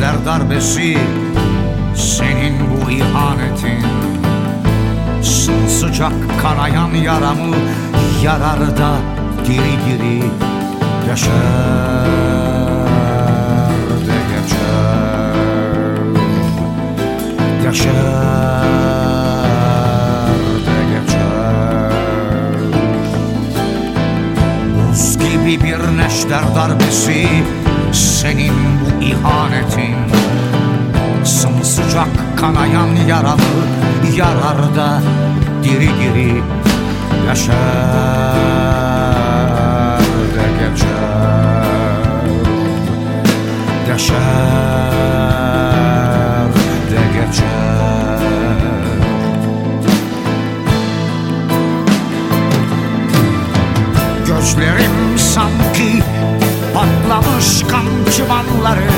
darbesi Senin bu ihanetin. Sımsıcak kanayan yaramı Yarar da diri diri Yaşar de geçer Yaşar de geçer Buz gibi bir neşter darbesi Senin bu ihanetin. Sımsıcak kanayan yaramı Yarar da diri diri Yaşar de geçer. Yaşar de geçer. Gözlerim sanki patlamış kan çıbanları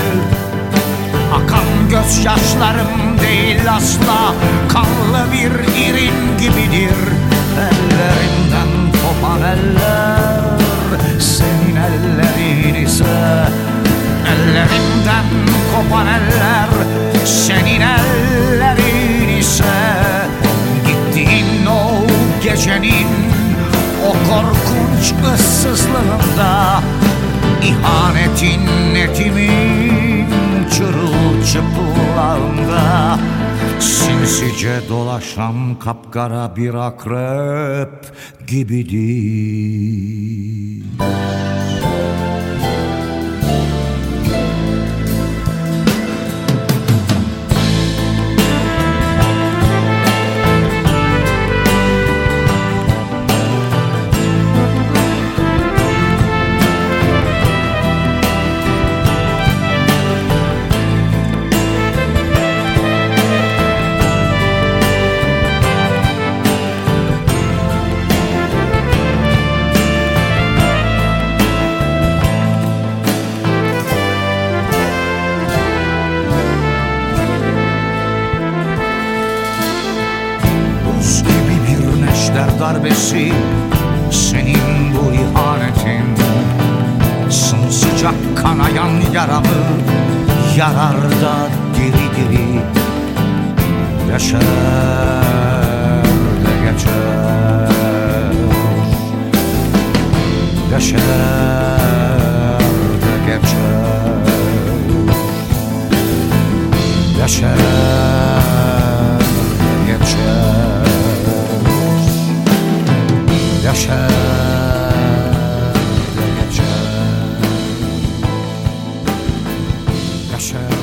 Akan gözyaşlarım değil asla Kanlı bir irin gibidir. Ellerimden kopan eller Senin ellerin ise Ellerimden kopan eller Senin ellerin ise. Gittiğin o gecenin O korkunç ıssızlığında İhanetin etimin çırılçıplağında Sinsice dolaşan kapkara bir akrep gibidir darbesi Senin bu ihanetin. Sımsıcak kanayan yaramı Yarar da diri diri Yaşar da geçer. Yaşar da geçer. Yaşar Yaşar da geçer Yaşar